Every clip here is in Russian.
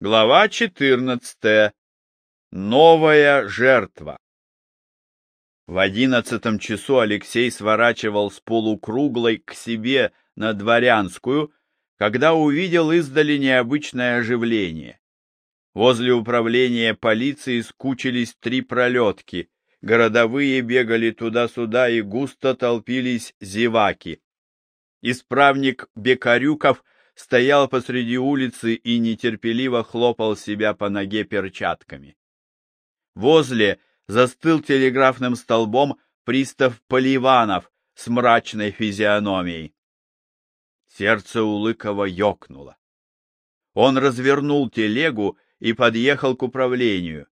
Глава 14. Новая жертва. В одиннадцатом часу Алексей сворачивал с полукруглой к себе на Дворянскую, когда увидел издали необычное оживление. Возле управления полиции скучились три пролетки, городовые бегали туда-сюда и густо толпились зеваки. Исправник Бекарюков — стоял посреди улицы и нетерпеливо хлопал себя по ноге перчатками. Возле застыл телеграфным столбом пристав Поливанов с мрачной физиономией. Сердце Улыкова ёкнуло. Он развернул телегу и подъехал к управлению.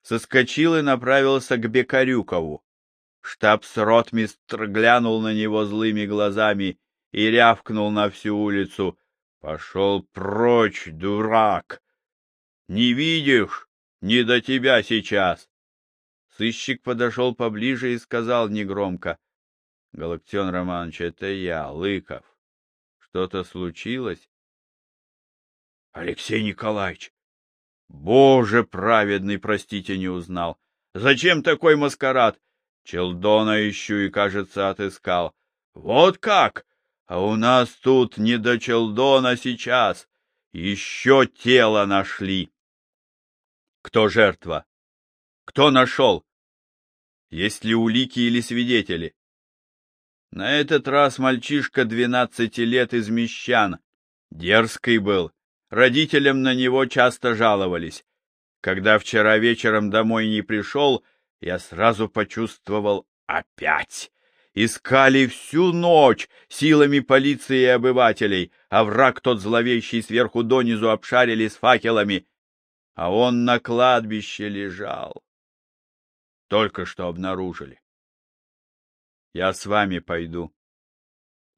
Соскочил и направился к Бекарюкову. Штабс-ротмистр глянул на него злыми глазами и рявкнул на всю улицу. Пошел прочь, дурак! Не видишь? Не до тебя сейчас! Сыщик подошел поближе и сказал негромко. — Галактион Романович, это я, Лыков. Что-то случилось? — Алексей Николаевич! Боже праведный, простите, не узнал. Зачем такой маскарад? Челдона ищу и, кажется, отыскал. Вот как! А у нас тут не до Челдона сейчас. Еще тело нашли. Кто жертва? Кто нашел? Есть ли улики или свидетели? На этот раз мальчишка двенадцати лет из Мещан. Дерзкий был. Родителям на него часто жаловались. Когда вчера вечером домой не пришел, я сразу почувствовал опять Искали всю ночь силами полиции и обывателей, а враг тот зловещий сверху донизу обшарили с факелами, а он на кладбище лежал. Только что обнаружили. Я с вами пойду.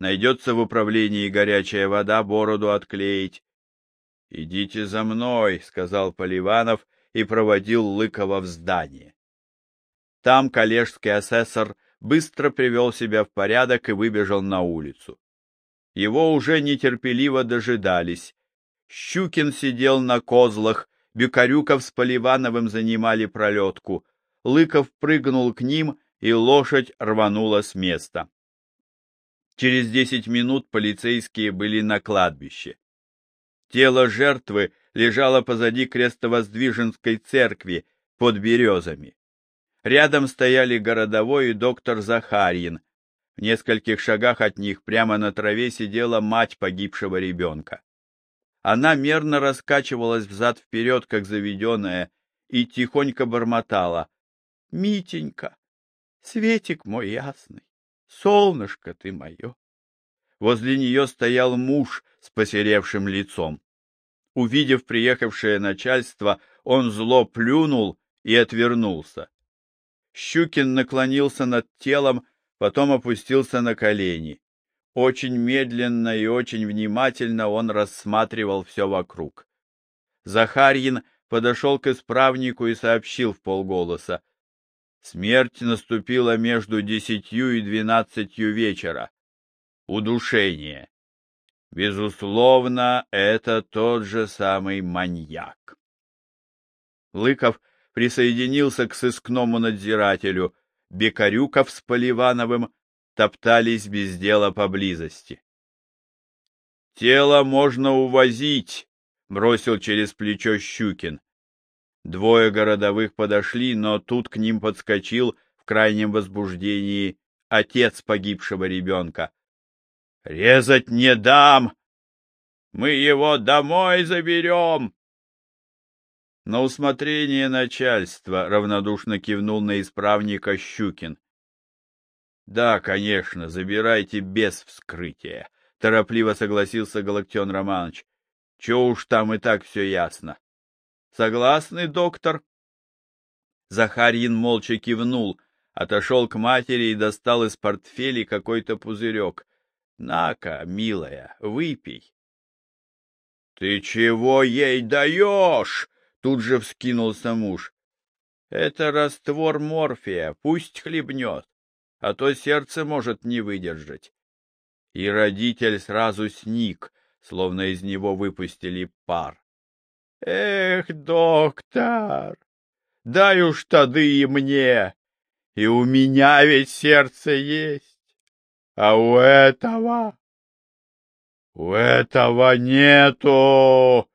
Найдется в управлении горячая вода, бороду отклеить. — Идите за мной, — сказал Поливанов и проводил Лыкова в здание. Там коллежский асессор быстро привел себя в порядок и выбежал на улицу. Его уже нетерпеливо дожидались. Щукин сидел на козлах, Бюкарюков с Поливановым занимали пролетку. Лыков прыгнул к ним, и лошадь рванула с места. Через десять минут полицейские были на кладбище. Тело жертвы лежало позади крестовоздвиженской церкви под березами. Рядом стояли городовой и доктор Захарьин. В нескольких шагах от них прямо на траве сидела мать погибшего ребенка. Она мерно раскачивалась взад-вперед, как заведенная, и тихонько бормотала. — Митенька, светик мой ясный, солнышко ты мое. Возле нее стоял муж с посеревшим лицом. Увидев приехавшее начальство, он зло плюнул и отвернулся. Щукин наклонился над телом, потом опустился на колени. Очень медленно и очень внимательно он рассматривал все вокруг. Захарьин подошел к исправнику и сообщил в полголоса. Смерть наступила между десятью и двенадцатью вечера. Удушение. Безусловно, это тот же самый маньяк. Лыков присоединился к сыскному надзирателю. Бекарюков с Поливановым топтались без дела поблизости. «Тело можно увозить», — бросил через плечо Щукин. Двое городовых подошли, но тут к ним подскочил в крайнем возбуждении отец погибшего ребенка. «Резать не дам! Мы его домой заберем!» На усмотрение начальства равнодушно кивнул на исправника Щукин. Да, конечно, забирайте без вскрытия, торопливо согласился Галактион Романович. Че уж там и так все ясно. Согласны, доктор? Захарьин молча кивнул, отошел к матери и достал из портфеля какой-то пузырек. На-ка, милая, выпей. — Ты чего ей даешь? Тут же вскинулся муж. Это раствор морфия, пусть хлебнет, а то сердце может не выдержать. И родитель сразу сник, словно из него выпустили пар. Эх, доктор, дай уж тады и мне, и у меня ведь сердце есть, а у этого... У этого нету!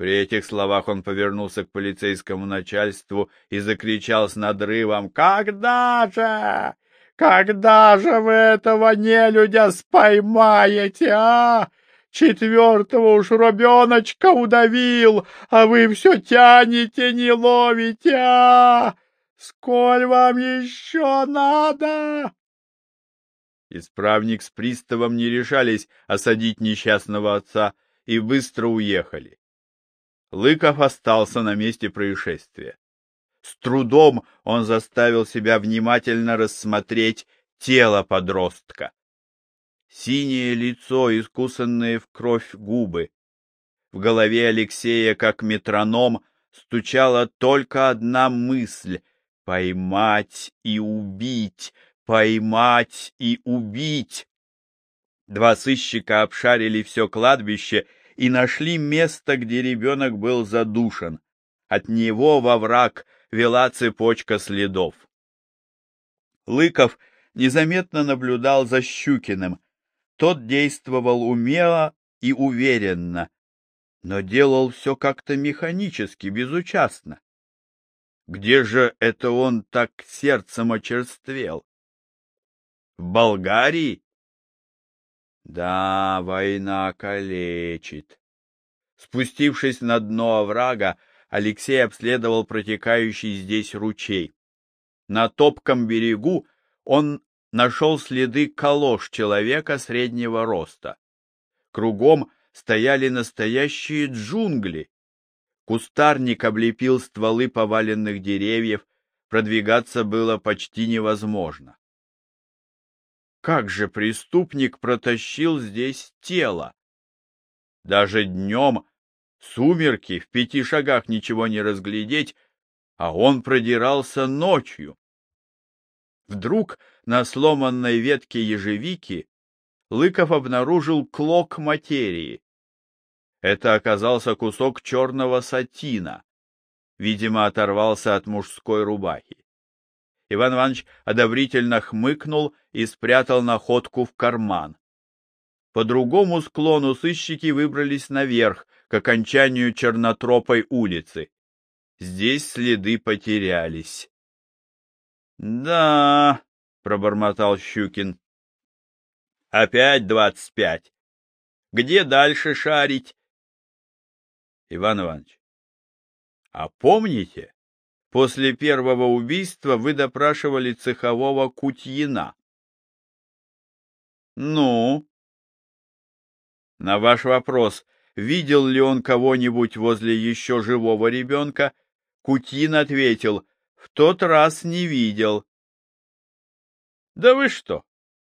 При этих словах он повернулся к полицейскому начальству и закричал с надрывом «Когда же? Когда же вы этого нелюдя споймаете, а? Четвертого уж ребеночка удавил, а вы все тянете, не ловите, а? Сколь вам еще надо?» Исправник с приставом не решались осадить несчастного отца и быстро уехали. Лыков остался на месте происшествия. С трудом он заставил себя внимательно рассмотреть тело подростка. Синее лицо, искусанные в кровь губы. В голове Алексея, как метроном, стучала только одна мысль — поймать и убить, поймать и убить. Два сыщика обшарили все кладбище и нашли место, где ребенок был задушен. От него во враг вела цепочка следов. Лыков незаметно наблюдал за Щукиным, тот действовал умело и уверенно, но делал все как-то механически, безучастно. Где же это он так сердцем очерствел? В Болгарии? Да, война калечит. Спустившись на дно оврага, Алексей обследовал протекающий здесь ручей. На топком берегу он нашел следы колош человека среднего роста. Кругом стояли настоящие джунгли. Кустарник облепил стволы поваленных деревьев, продвигаться было почти невозможно. Как же преступник протащил здесь тело? Даже днем сумерки, в пяти шагах ничего не разглядеть, а он продирался ночью. Вдруг на сломанной ветке ежевики Лыков обнаружил клок материи. Это оказался кусок черного сатина, видимо, оторвался от мужской рубахи. Иван Иванович одобрительно хмыкнул и спрятал находку в карман. По другому склону сыщики выбрались наверх, к окончанию Чернотропой улицы. Здесь следы потерялись. Да, пробормотал Щукин. Опять двадцать пять. Где дальше шарить? Иван Иванович, а помните, после первого убийства вы допрашивали цехового Кутьина? Ну? На ваш вопрос, видел ли он кого-нибудь возле еще живого ребенка, Кутьин ответил, в тот раз не видел. — Да вы что?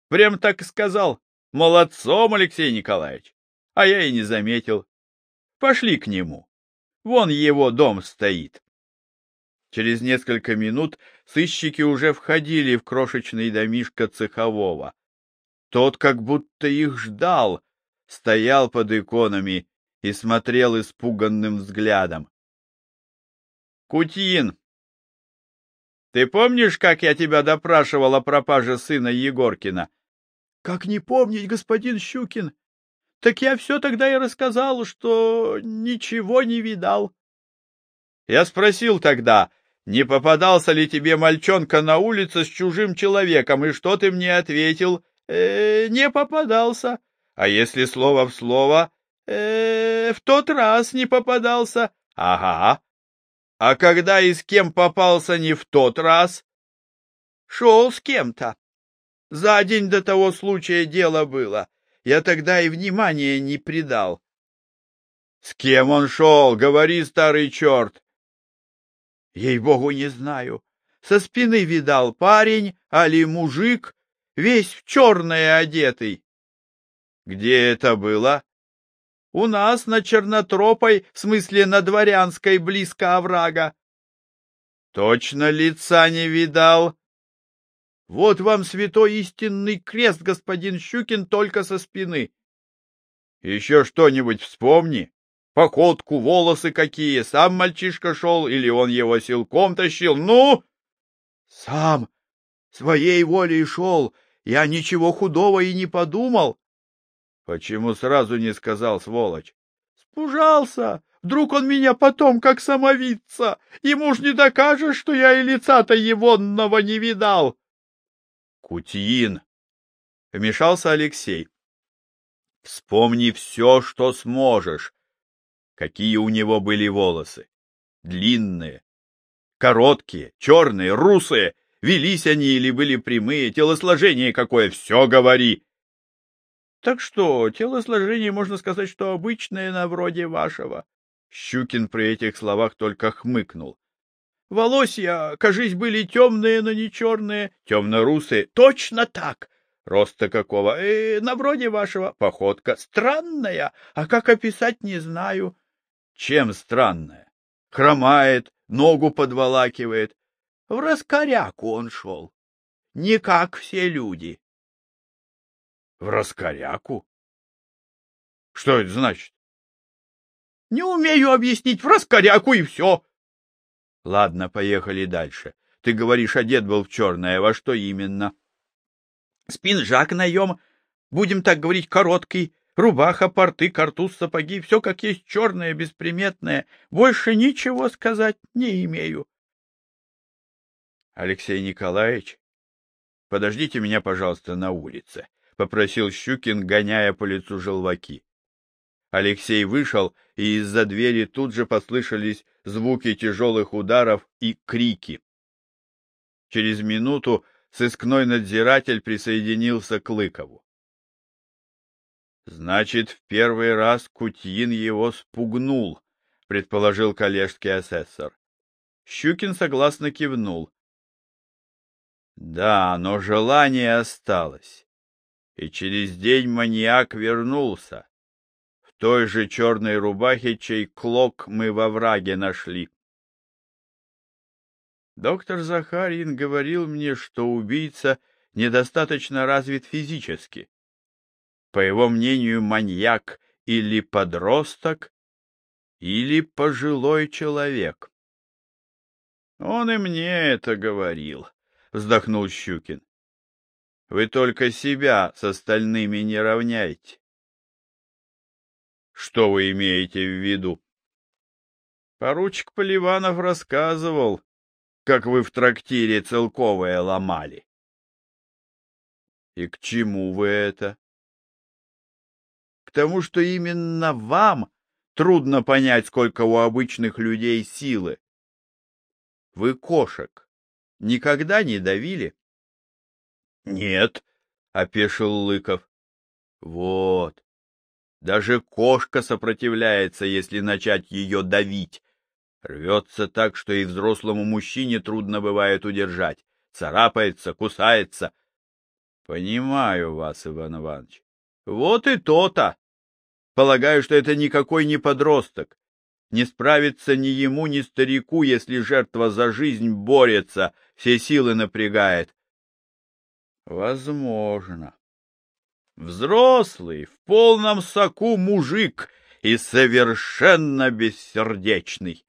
Прям так и сказал. Молодцом, Алексей Николаевич. А я и не заметил. Пошли к нему. Вон его дом стоит. Через несколько минут сыщики уже входили в крошечный домишко цехового. Тот как будто их ждал, стоял под иконами и смотрел испуганным взглядом. — Кутьин, ты помнишь, как я тебя допрашивал о пропаже сына Егоркина? — Как не помнить, господин Щукин? Так я все тогда и рассказал, что ничего не видал. Я спросил тогда, не попадался ли тебе мальчонка на улице с чужим человеком, и что ты мне ответил? Э, не попадался. А если слово в слово? Э, в тот раз не попадался. Ага. А когда и с кем попался не в тот раз? Шел с кем-то. За день до того случая дело было. Я тогда и внимания не придал. С кем он шел? Говори, старый черт. Ей-богу, не знаю. Со спины видал парень, али мужик, весь в черное одетый. Где это было? У нас на Чернотропой, в смысле на Дворянской, близко оврага. Точно лица не видал. Вот вам святой истинный крест, господин Щукин, только со спины. Еще что-нибудь вспомни. Походку, волосы какие, сам мальчишка шел или он его силком тащил? Ну? Сам, своей волей шел, я ничего худого и не подумал. Почему сразу не сказал, сволочь? Спужался. Вдруг он меня потом, как самовидца. Ему ж не докажешь, что я и лица-то егонного не видал. Кутьин. Вмешался Алексей. Вспомни все, что сможешь. Какие у него были волосы. Длинные, короткие, черные, русые. Велись они или были прямые, телосложение какое, все говори. Так что, телосложение, можно сказать, что обычное на вроде вашего. Щукин при этих словах только хмыкнул. Волосья, кажись, были темные, но не черные, темно-русые. Точно так. Роста какого? Э, на вроде вашего. Походка странная, а как описать, не знаю. Чем странная? Хромает, ногу подволакивает. В раскоряку он шел. Не как все люди. В раскоряку? Что это значит? Не умею объяснить, в раскоряку и все. Ладно, поехали дальше. Ты говоришь, одет был в черное, во что именно? Спинжак наем, будем так говорить, короткий, рубаха, порты, картуз, сапоги, все как есть черное, бесприметное. Больше ничего сказать не имею. Алексей Николаевич, подождите меня, пожалуйста, на улице, — попросил Щукин, гоняя по лицу желваки. Алексей вышел, и из-за двери тут же послышались звуки тяжелых ударов и крики. Через минуту сыскной надзиратель присоединился к Лыкову. Значит, в первый раз Кутьин его спугнул, предположил коллежский асессор. Щукин согласно кивнул. Да, но желание осталось. И через день маньяк вернулся той же черной рубахе, чей клок мы во враге нашли. Доктор Захарин говорил мне, что убийца недостаточно развит физически. По его мнению, маньяк или подросток, или пожилой человек. Он и мне это говорил, вздохнул Щукин. Вы только себя с остальными не равняйте. Что вы имеете в виду? Поручик Поливанов рассказывал, как вы в трактире целковое ломали. И к чему вы это? К тому, что именно вам трудно понять, сколько у обычных людей силы. Вы кошек никогда не давили? Нет, — опешил Лыков. Вот, даже кошка сопротивляется, если начать ее давить. Рвется так, что и взрослому мужчине трудно бывает удержать. Царапается, кусается. Понимаю вас, Иван Иванович. Вот и то-то. Полагаю, что это никакой не подросток. Не справится ни ему, ни старику, если жертва за жизнь борется, все силы напрягает. Возможно. Взрослый, в полном соку мужик и совершенно бессердечный.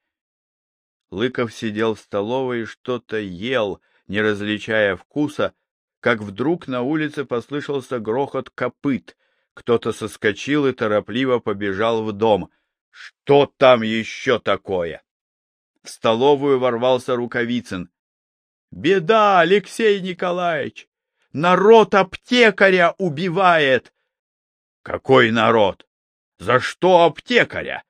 Лыков сидел в столовой и что-то ел, не различая вкуса, как вдруг на улице послышался грохот копыт. Кто-то соскочил и торопливо побежал в дом. Что там еще такое? В столовую ворвался Рукавицын. — Беда, Алексей Николаевич! Народ аптекаря убивает. Какой народ? За что аптекаря?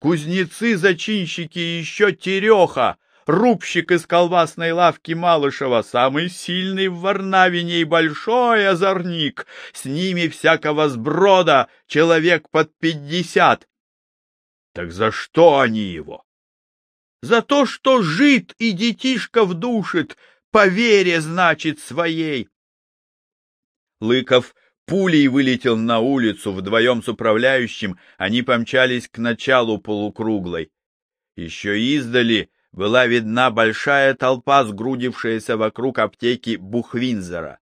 Кузнецы-зачинщики еще Тереха, рубщик из колбасной лавки Малышева, самый сильный в Варнавине и большой озорник. С ними всякого сброда, человек под пятьдесят. Так за что они его? За то, что жид и детишка вдушит, по вере, значит, своей. Лыков пулей вылетел на улицу, вдвоем с управляющим они помчались к началу полукруглой. Еще издали была видна большая толпа, сгрудившаяся вокруг аптеки Бухвинзера.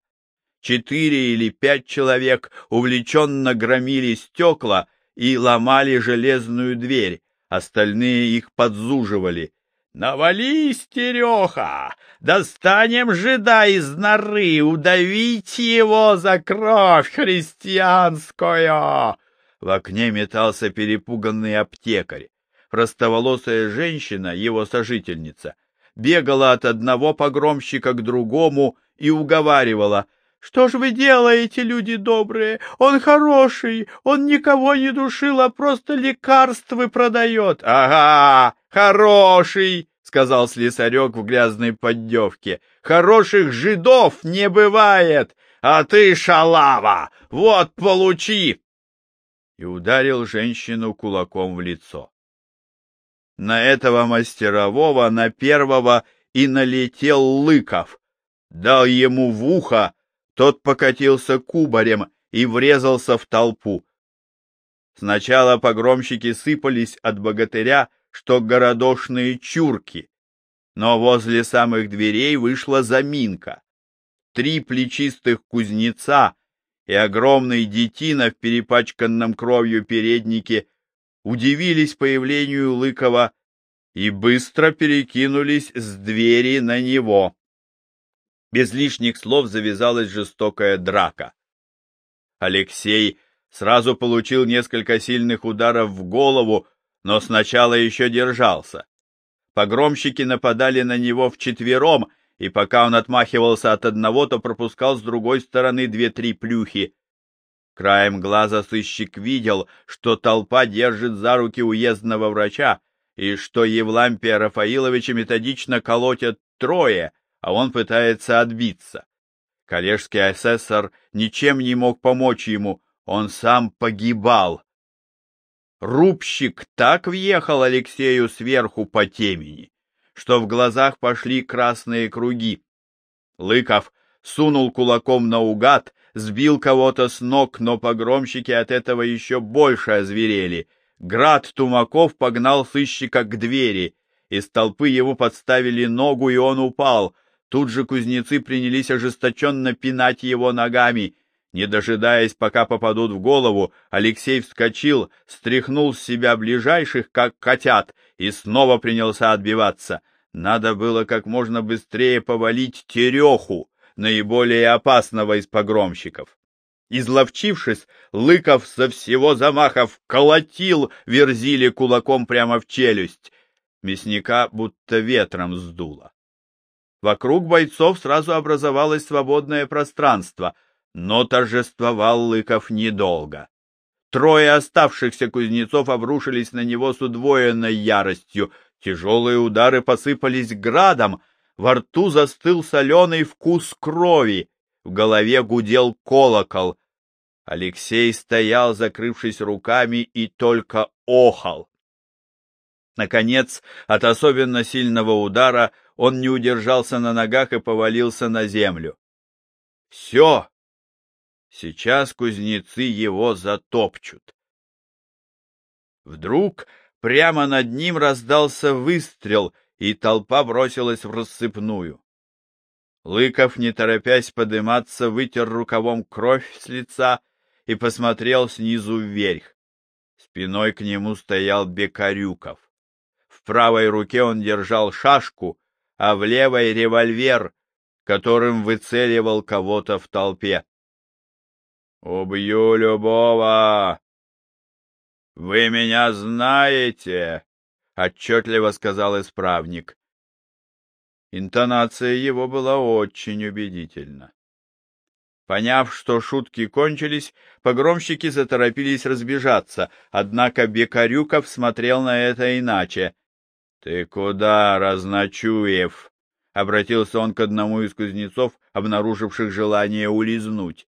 Четыре или пять человек увлеченно громили стекла и ломали железную дверь, остальные их подзуживали. «Навались, Тереха! Достанем жида из норы, удавить его за кровь христианскую!» В окне метался перепуганный аптекарь. Простоволосая женщина, его сожительница, бегала от одного погромщика к другому и уговаривала — что ж вы делаете, люди добрые? Он хороший, он никого не душил, а просто лекарства продает. — Ага, хороший, — сказал слесарек в грязной поддевке. — Хороших жидов не бывает, а ты шалава, вот получи! И ударил женщину кулаком в лицо. На этого мастерового, на первого и налетел Лыков, дал ему в ухо, тот покатился кубарем и врезался в толпу. Сначала погромщики сыпались от богатыря, что городошные чурки, но возле самых дверей вышла заминка. Три плечистых кузнеца и огромный детина в перепачканном кровью переднике удивились появлению Лыкова и быстро перекинулись с двери на него. Без лишних слов завязалась жестокая драка. Алексей сразу получил несколько сильных ударов в голову, но сначала еще держался. Погромщики нападали на него вчетвером, и пока он отмахивался от одного, то пропускал с другой стороны две-три плюхи. Краем глаза сыщик видел, что толпа держит за руки уездного врача, и что Евлампия Рафаиловича методично колотят трое, а он пытается отбиться. Коллежский асессор ничем не мог помочь ему, он сам погибал. Рубщик так въехал Алексею сверху по темени, что в глазах пошли красные круги. Лыков сунул кулаком наугад, сбил кого-то с ног, но погромщики от этого еще больше озверели. Град Тумаков погнал сыщика к двери. Из толпы его подставили ногу, и он упал — Тут же кузнецы принялись ожесточенно пинать его ногами. Не дожидаясь, пока попадут в голову, Алексей вскочил, стряхнул с себя ближайших, как котят, и снова принялся отбиваться. Надо было как можно быстрее повалить Тереху, наиболее опасного из погромщиков. Изловчившись, Лыков со всего замаха колотил Верзили кулаком прямо в челюсть. Мясника будто ветром сдуло. Вокруг бойцов сразу образовалось свободное пространство, но торжествовал Лыков недолго. Трое оставшихся кузнецов обрушились на него с удвоенной яростью, тяжелые удары посыпались градом, во рту застыл соленый вкус крови, в голове гудел колокол. Алексей стоял, закрывшись руками, и только охал. Наконец, от особенно сильного удара он не удержался на ногах и повалился на землю. Все! Сейчас кузнецы его затопчут. Вдруг прямо над ним раздался выстрел, и толпа бросилась в рассыпную. Лыков, не торопясь подыматься, вытер рукавом кровь с лица и посмотрел снизу вверх. Спиной к нему стоял Бекарюков. В правой руке он держал шашку, а в левой револьвер, которым выцеливал кого-то в толпе. «Убью любого!» «Вы меня знаете!» — отчетливо сказал исправник. Интонация его была очень убедительна. Поняв, что шутки кончились, погромщики заторопились разбежаться, однако Бекарюков смотрел на это иначе. — Ты куда, Разночуев? — обратился он к одному из кузнецов, обнаруживших желание улизнуть.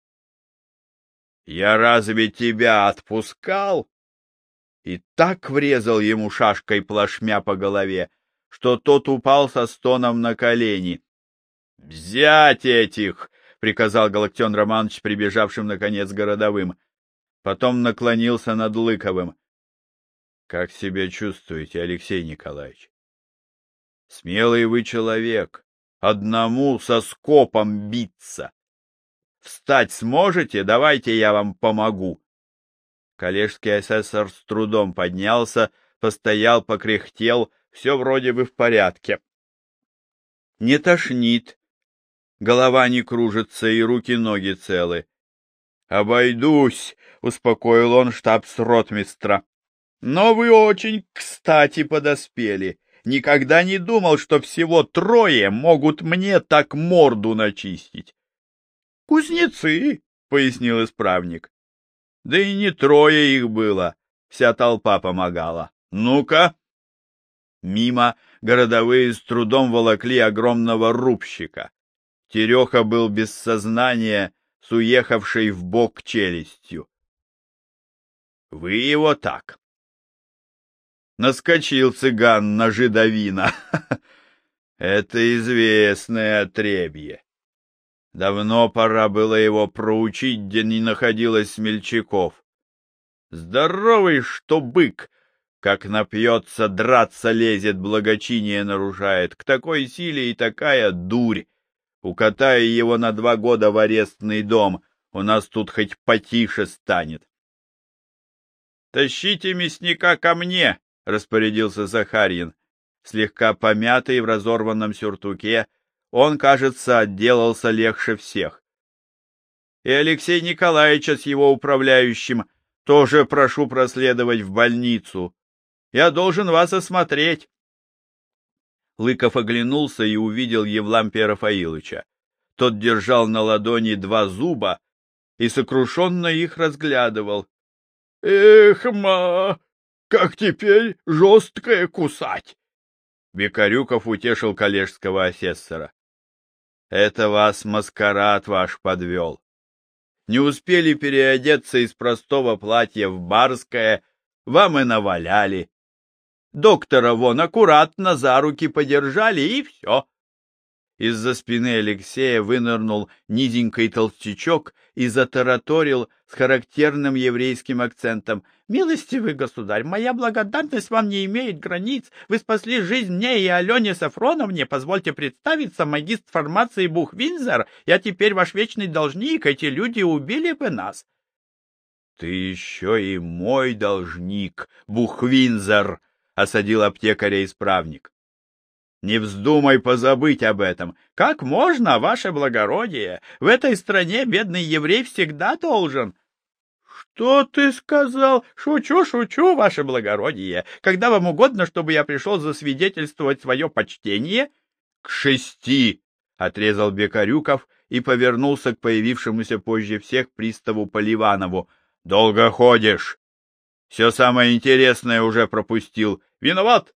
— Я разве тебя отпускал? И так врезал ему шашкой плашмя по голове, что тот упал со стоном на колени. — Взять этих! — приказал Галактион Романович, прибежавшим, наконец, городовым. Потом наклонился над Лыковым. Как себя чувствуете, Алексей Николаевич? Смелый вы человек, одному со скопом биться. Встать сможете? Давайте я вам помогу. Коллежский асессор с трудом поднялся, постоял, покряхтел, все вроде бы в порядке. Не тошнит, голова не кружится и руки-ноги целы. «Обойдусь», — успокоил он штабс-ротмистра. «Но вы очень кстати подоспели. Никогда не думал, что всего трое могут мне так морду начистить». «Кузнецы», — пояснил исправник. «Да и не трое их было, вся толпа помогала. Ну-ка!» Мимо городовые с трудом волокли огромного рубщика. Тереха был без сознания, с уехавшей в бок челюстью. — Вы его так. Наскочил цыган на жидовина. Это известное отребье. Давно пора было его проучить, где не находилось смельчаков. Здоровый, что бык, как напьется, драться лезет, благочиние нарушает. К такой силе и такая дурь. Укатаю его на два года в арестный дом, у нас тут хоть потише станет. — Тащите мясника ко мне, — распорядился Захарьин. Слегка помятый в разорванном сюртуке, он, кажется, отделался легче всех. И Алексей Николаевича с его управляющим тоже прошу проследовать в больницу. Я должен вас осмотреть. Лыков оглянулся и увидел Евлампия Рафаиловича. Тот держал на ладони два зуба и сокрушенно их разглядывал. — Эх, ма, как теперь жесткое кусать! Бекарюков утешил коллежского асессора. — Это вас маскарад ваш подвел. Не успели переодеться из простого платья в барское, вам и наваляли. Доктора вон аккуратно за руки подержали, и все. Из-за спины Алексея вынырнул низенький толстячок и затараторил с характерным еврейским акцентом. «Милостивый государь, моя благодарность вам не имеет границ. Вы спасли жизнь мне и Алене Сафроновне. Позвольте представиться, магистр формации Бухвинзер. Я теперь ваш вечный должник. Эти люди убили бы нас». «Ты еще и мой должник, Бухвинзер!» осадил аптекаря исправник. Не вздумай позабыть об этом. Как можно, ваше благородие? В этой стране бедный еврей всегда должен. Что ты сказал? Шучу, шучу, ваше благородие. Когда вам угодно, чтобы я пришел засвидетельствовать свое почтение? К шести, отрезал Бекарюков и повернулся к появившемуся позже всех приставу Поливанову. Долго ходишь. Все самое интересное уже пропустил. Виноват?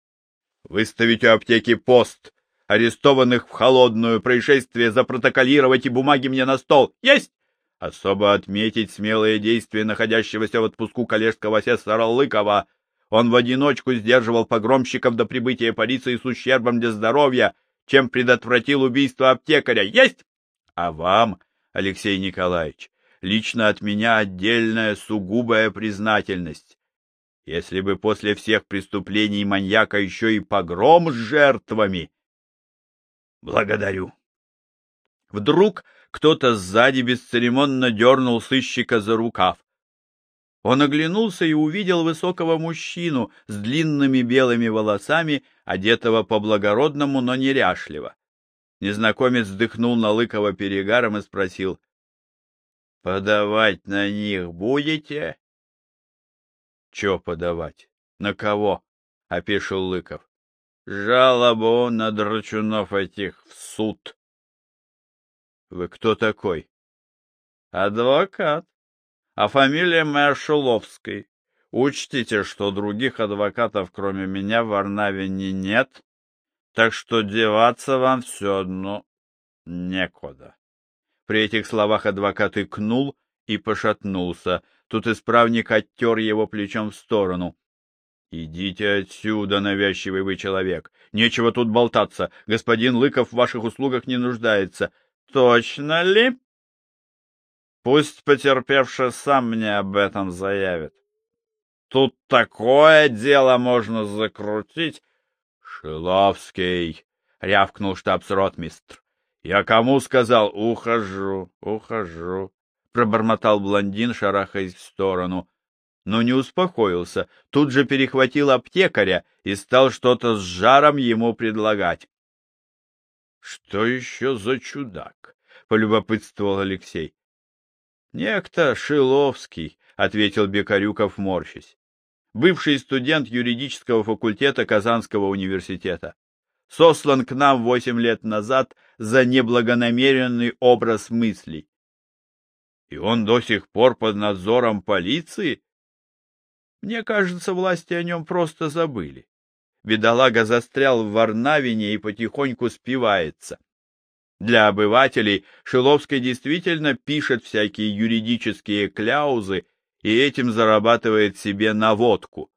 Выставить у аптеки пост. Арестованных в холодную происшествие запротоколировать и бумаги мне на стол. Есть! Особо отметить смелые действия находящегося в отпуску коллежского асессора Лыкова. Он в одиночку сдерживал погромщиков до прибытия полиции с ущербом для здоровья, чем предотвратил убийство аптекаря. Есть! А вам, Алексей Николаевич, лично от меня отдельная сугубая признательность. Если бы после всех преступлений маньяка еще и погром с жертвами. Благодарю. Вдруг кто-то сзади бесцеремонно дернул сыщика за рукав. Он оглянулся и увидел высокого мужчину с длинными белыми волосами, одетого по-благородному, но неряшливо. Незнакомец вздыхнул на Лыкова перегаром и спросил. — Подавать на них будете? Че подавать? На кого? — опешил Лыков. — Жалобу на драчунов этих в суд. — Вы кто такой? — Адвокат. А фамилия моя Шуловской. Учтите, что других адвокатов, кроме меня, в Варнавине нет, так что деваться вам все одно некуда. При этих словах адвокат икнул и пошатнулся. Тут исправник оттер его плечом в сторону. — Идите отсюда, навязчивый вы человек. Нечего тут болтаться. Господин Лыков в ваших услугах не нуждается. — Точно ли? — Пусть потерпевший сам мне об этом заявит. Тут такое дело можно закрутить. — Шиловский, — рявкнул штабс-ротмистр. — Я кому сказал? Ухожу, ухожу. — пробормотал блондин, шарахаясь в сторону. но не успокоился, тут же перехватил аптекаря и стал что-то с жаром ему предлагать. — Что еще за чудак? — полюбопытствовал Алексей. — Некто Шиловский, — ответил Бекарюков, морщись. Бывший студент юридического факультета Казанского университета. Сослан к нам восемь лет назад за неблагонамеренный образ мыслей. И он до сих пор под надзором полиции? Мне кажется, власти о нем просто забыли. Бедолага застрял в Варнавине и потихоньку спивается. Для обывателей Шиловский действительно пишет всякие юридические кляузы и этим зарабатывает себе наводку.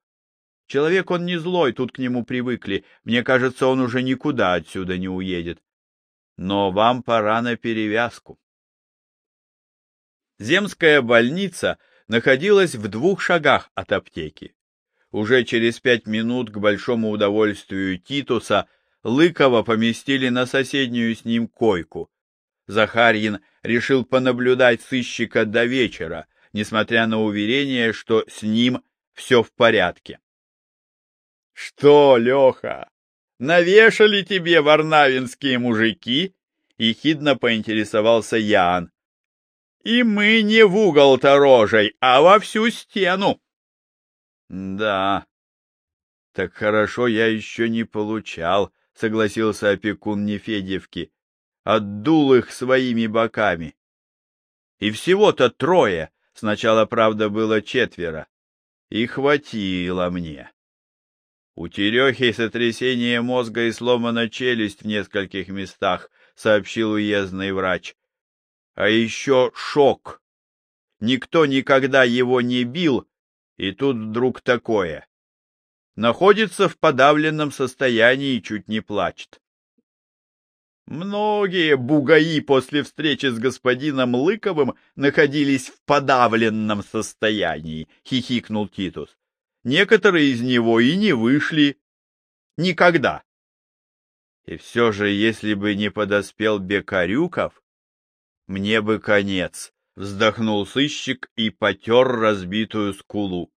Человек он не злой, тут к нему привыкли. Мне кажется, он уже никуда отсюда не уедет. Но вам пора на перевязку. Земская больница находилась в двух шагах от аптеки. Уже через пять минут, к большому удовольствию Титуса, Лыкова поместили на соседнюю с ним койку. Захарьин решил понаблюдать сыщика до вечера, несмотря на уверение, что с ним все в порядке. — Что, Леха, навешали тебе варнавинские мужики? — ехидно поинтересовался Ян. И мы не в угол-то рожей, а во всю стену. Да, так хорошо я еще не получал, согласился опекун Нефедевки. Отдул их своими боками. И всего-то трое, сначала, правда, было четверо. И хватило мне. У Терехи сотрясение мозга и сломана челюсть в нескольких местах, сообщил уездный врач. А еще шок. Никто никогда его не бил, и тут вдруг такое. Находится в подавленном состоянии и чуть не плачет. Многие бугаи после встречи с господином Лыковым находились в подавленном состоянии, — хихикнул Титус. Некоторые из него и не вышли. Никогда. И все же, если бы не подоспел Бекарюков, мне бы конец, вздохнул сыщик и потер разбитую скулу.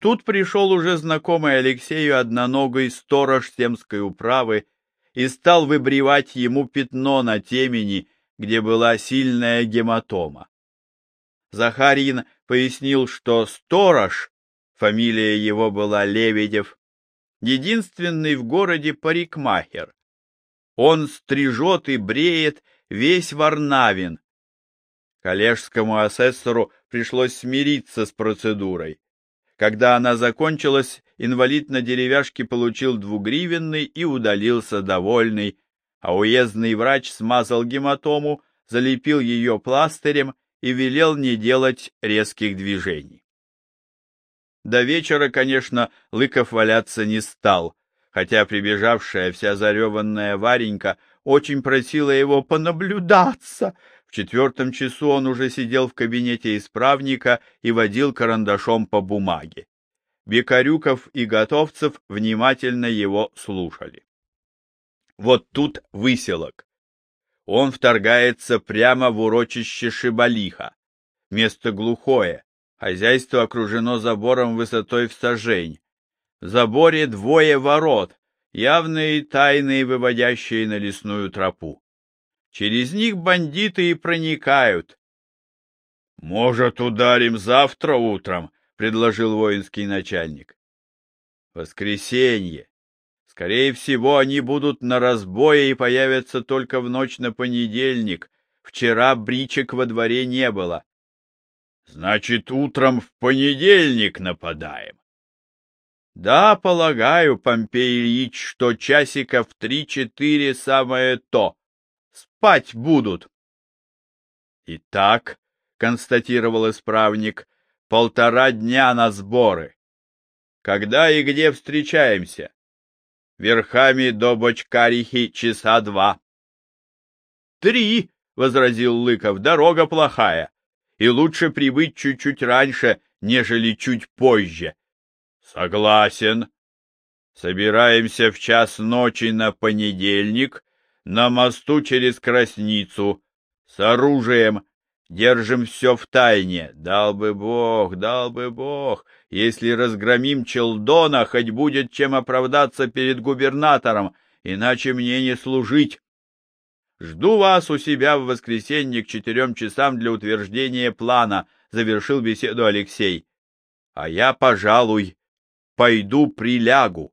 Тут пришел уже знакомый Алексею одноногой сторож Семской управы и стал выбривать ему пятно на темени, где была сильная гематома. Захарин пояснил, что сторож, фамилия его была Лебедев, единственный в городе парикмахер. Он стрижет и бреет весь Варнавин. Коллежскому асессору пришлось смириться с процедурой. Когда она закончилась, инвалид на деревяшке получил двугривенный и удалился довольный, а уездный врач смазал гематому, залепил ее пластырем и велел не делать резких движений. До вечера, конечно, Лыков валяться не стал, хотя прибежавшая вся зареванная Варенька очень просила его понаблюдаться. В четвертом часу он уже сидел в кабинете исправника и водил карандашом по бумаге. Бекарюков и Готовцев внимательно его слушали. Вот тут выселок. Он вторгается прямо в урочище Шибалиха. Место глухое. Хозяйство окружено забором высотой в сажень. В заборе двое ворот, явные тайные, выводящие на лесную тропу. Через них бандиты и проникают. — Может, ударим завтра утром? — предложил воинский начальник. — Воскресенье. Скорее всего, они будут на разбое и появятся только в ночь на понедельник. Вчера бричек во дворе не было. — Значит, утром в понедельник нападаем. Да, полагаю, Помпей Ильич, что часиков три-четыре самое то. Спать будут. Итак, констатировал исправник, полтора дня на сборы. Когда и где встречаемся? Верхами до Бочкарихи часа два. Три, возразил Лыков, дорога плохая, и лучше прибыть чуть-чуть раньше, нежели чуть позже. Согласен. Собираемся в час ночи на понедельник на мосту через Красницу с оружием. Держим все в тайне. Дал бы Бог, дал бы Бог. Если разгромим Челдона, хоть будет чем оправдаться перед губернатором, иначе мне не служить. Жду вас у себя в воскресенье к четырем часам для утверждения плана, — завершил беседу Алексей. — А я, пожалуй, пойду прилягу.